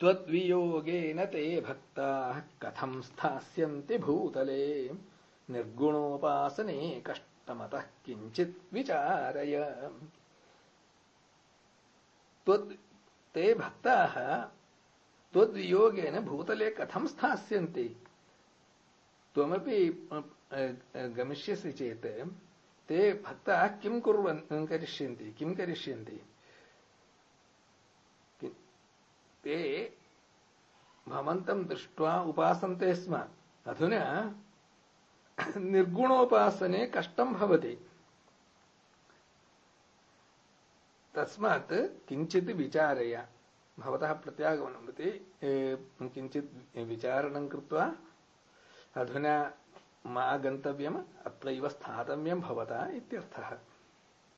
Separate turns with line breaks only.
त्वद्वियोगेन ते भक्ताः कथं स्थास्यन्ति भूतले? निर्गुणोपासने कष्टमतः किञ्चित् विचारय। ते भक्ताः त्वद्वियोगेन भूतले कथं स्थास्यन्ति? त्वमपि गमिष्यसि चेत्, ते भक्ताः किं कुर्वन् करिष्यन्ति? किं करिष्यन्ति? ते भवन्तं दृष्ट्वा उपासन्ते स्म। अधुना निर्गुणोपासने कष्टं भवति। तस्मात् किञ्चित् विचारय। भवतः प्रत्यागमनं प्रति किञ्चित् विचारणं कृत्वा अधुना मा गन्तव्यम्, अत्रैव स्थातव्यं भवता इत्यर्थः।